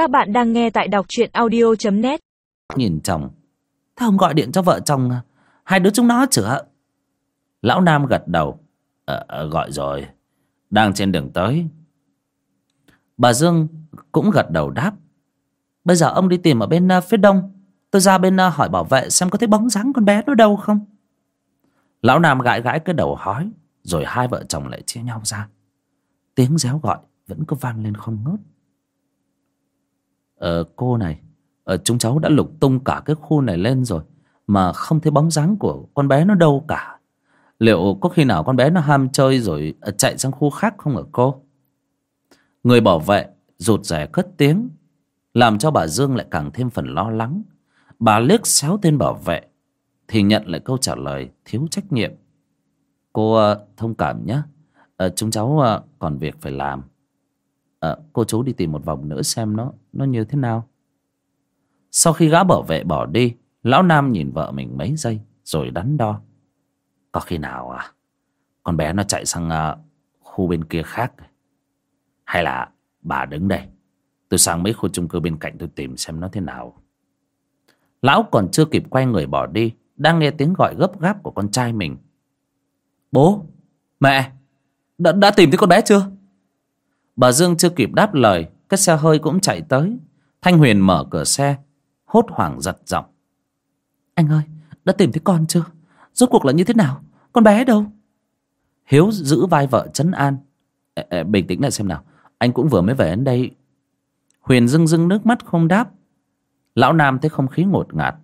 Các bạn đang nghe tại đọc truyện audio.net Nhìn chồng. Thế không gọi điện cho vợ chồng? À? Hai đứa chúng nó chữa. Lão Nam gật đầu. À, à, Gọi rồi. Đang trên đường tới. Bà Dương cũng gật đầu đáp. Bây giờ ông đi tìm ở bên uh, phía đông. Tôi ra bên uh, hỏi bảo vệ xem có thấy bóng dáng con bé nó đâu không. Lão Nam gãi gãi cái đầu hói Rồi hai vợ chồng lại chia nhau ra. Tiếng réo gọi vẫn cứ vang lên không ngớt. Ờ cô này ở Chúng cháu đã lục tung cả cái khu này lên rồi Mà không thấy bóng dáng của con bé nó đâu cả. Liệu có khi nào con bé nó ham chơi rồi ờ, chạy sang khu khác không ở cô? Người bảo vệ rụt rè cất tiếng Làm cho bà Dương lại càng thêm phần lo lắng. Bà liếc xéo tên bảo vệ Thì nhận lại câu trả lời thiếu trách nhiệm. Cô uh, thông cảm nhé. Uh, Chúng cháu uh, còn việc phải làm à, Cô chú đi tìm một vòng nữa xem nó Nó như thế nào. Sau khi gã bảo vệ bỏ đi Lão Nam nhìn vợ mình mấy giây Rồi đắn đo. Có khi nào à? Con bé nó chạy sang à, khu bên kia khác. Hay là bà đứng đây? Tôi sang mấy khu chung cư bên cạnh tôi tìm xem nó thế nào. Lão còn chưa kịp quay người bỏ đi Đang nghe tiếng gọi gấp gáp của con trai mình. Bố Mẹ Đã, đã tìm thấy con bé chưa? Bà Dương chưa kịp đáp lời Cái xe hơi cũng chạy tới. Thanh Huyền mở cửa xe Hốt hoảng giật giọng. Anh ơi đã tìm thấy con chưa? Rốt cuộc là như thế nào? Con bé đâu? Hiếu giữ vai vợ trấn an. Ê, ê, Bình tĩnh lại xem nào. Anh cũng vừa mới về đến đây. Huyền rưng rưng nước mắt không đáp. Lão Nam thấy không khí ngột ngạt.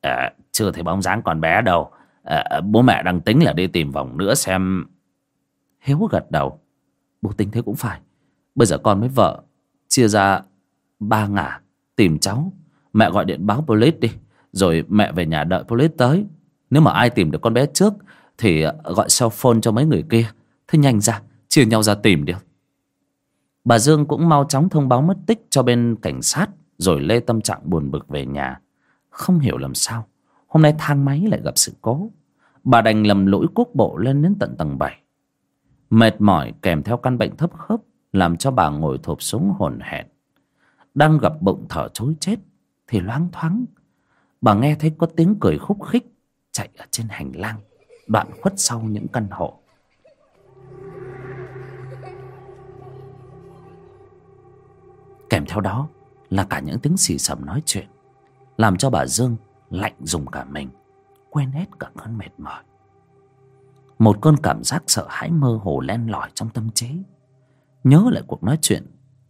À, Chưa thấy bóng dáng con bé đâu. À, Bố mẹ đang tính là đi tìm vòng nữa xem. Hiếu gật đầu Bố tính thế cũng phải. Bây giờ con với vợ Chia ra ba ngả Tìm cháu. Mẹ gọi điện báo police đi, Rồi mẹ về nhà đợi police tới. Nếu mà ai tìm được con bé trước Thì ờ, gọi cell phone cho mấy người kia. Thế nhanh ra, Chia nhau ra tìm đi. Bà Dương cũng mau chóng thông báo mất tích cho bên cảnh sát, Rồi lê tâm trạng buồn bực về nhà. Không hiểu làm sao, Hôm nay thang máy lại gặp sự cố. Bà đành lầm lỗi cuốc bộ lên đến tận tầng 7 Mệt mỏi kèm theo căn bệnh thấp khớp, Làm cho bà ngồi thụp xuống hồn hển. Đang gặp bụng thở chối chết, Thì loáng thoáng, Bà nghe thấy có tiếng cười khúc khích Chạy ở trên hành lang, Đoạn khuất sau những căn hộ. Kèm theo đó là cả những tiếng xì xầm nói chuyện, Làm cho bà Dương lạnh dùng cả mình, Quên hết cả cơn mệt mỏi. Một cơn cảm giác sợ hãi mơ hồ len lỏi trong tâm trí. Nhớ lại cuộc nói chuyện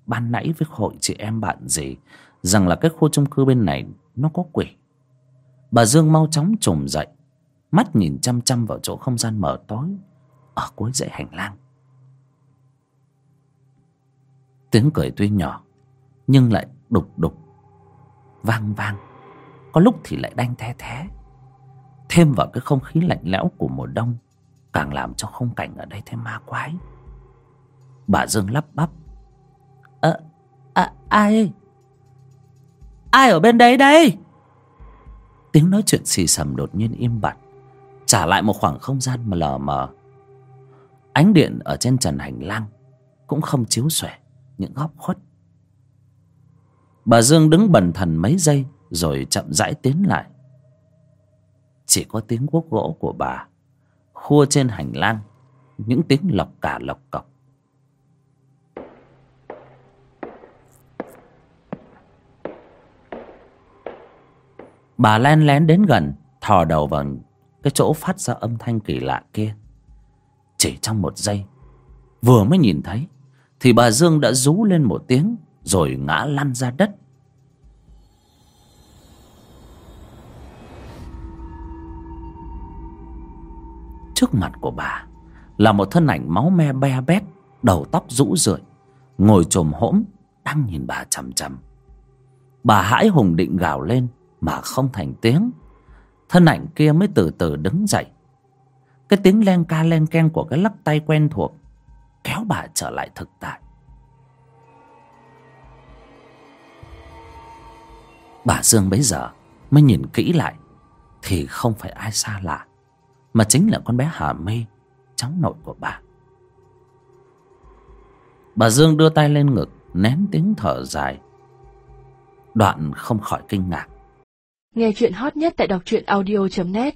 Ban nãy với hội chị em bạn gì, Rằng là cái khu chung cư bên này Nó có quỷ. Bà Dương mau chóng trồm dậy, Mắt nhìn chăm chăm vào chỗ không gian mở tối, Ở cuối dãy hành lang. Tiếng cười tuy nhỏ, nhưng lại đục đục, vang vang, có lúc thì lại đanh the thé. Thêm vào cái không khí lạnh lẽo của mùa đông càng làm cho khung cảnh ở đây thêm ma quái. Bà dương lắp bắp. Ờ à, ai? Ai ở bên đấy đây? Tiếng nói chuyện xì xầm đột nhiên im bặt trả lại một khoảng không gian mà lờ mờ. Ánh điện ở trên trần hành lang cũng không chiếu xòe những góc khuất. Bà Dương đứng bần thần mấy giây Rồi chậm rãi tiến lại. Chỉ có tiếng guốc gỗ của bà. Khua trên hành lang, Những tiếng lọc cả lọc cọc Bà len lén đến gần, Thò đầu vào cái chỗ phát ra âm thanh kỳ lạ kia. Chỉ trong một giây, Vừa mới nhìn thấy, Thì bà Dương đã rú lên một tiếng, rồi ngã lăn ra đất. Trước mặt của bà là một thân ảnh máu me be bét, đầu tóc rũ rượi, ngồi chồm hỗm đang nhìn bà chằm chằm. Bà hãi hùng định gào lên mà không thành tiếng. Thân ảnh kia mới từ từ đứng dậy. Cái tiếng len ca len keng của cái lắc tay quen thuộc kéo bà trở lại thực tại. Bà Dương bấy giờ mới nhìn kỹ lại Thì không phải ai xa lạ. Mà chính là con bé Hà Mê Cháu nội của bà. Bà Dương đưa tay lên ngực, Nén tiếng thở dài. Đoạn không khỏi kinh ngạc. Nghe chuyện hot nhất tại đọc truyện audio.net